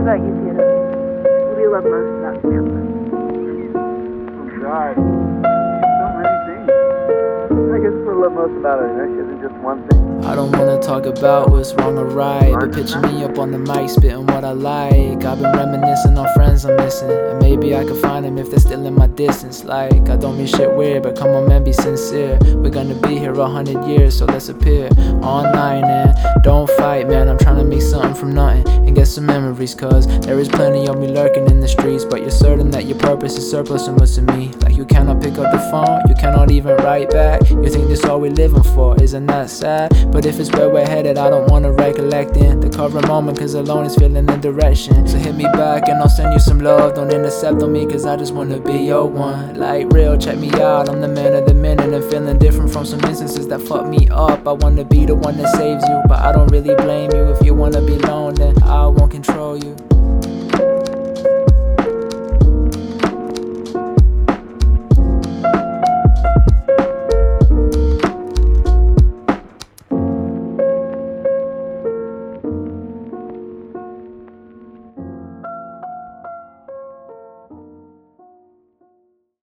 about you, Theodore? What do you love most about Samantha? Oh, God. So many things. I guess what I love most about her isn't just one thing. I don't wanna talk about what's wrong or right, but picture me up on the mic spitting what I like. I've been reminiscing on friends I'm missing, and maybe I could find them if they're still in my distance. Like, I don't mean shit weird, but come on, man, be sincere. We're gonna be here a hundred years, so let's appear online and don't fight, man. I'm trying to make something from nothing and get some memories, cause there is plenty of me lurking in the streets. But you're certain that your purpose is surplus and what's to me. Like, you cannot pick up the phone, you cannot even write back. You think this all we're living for, isn't that sad? But if it's where we're headed, I don't wanna recollect in the current moment, cause alone is feeling the direction. So hit me back and I'll send you some love. Don't intercept on me, cause I just wanna be your one. Like real, check me out, I'm the man of the minute from some instances that fuck me up. I wanna be the one that saves you, but I don't really blame you. If you wanna be alone, then I won't control you.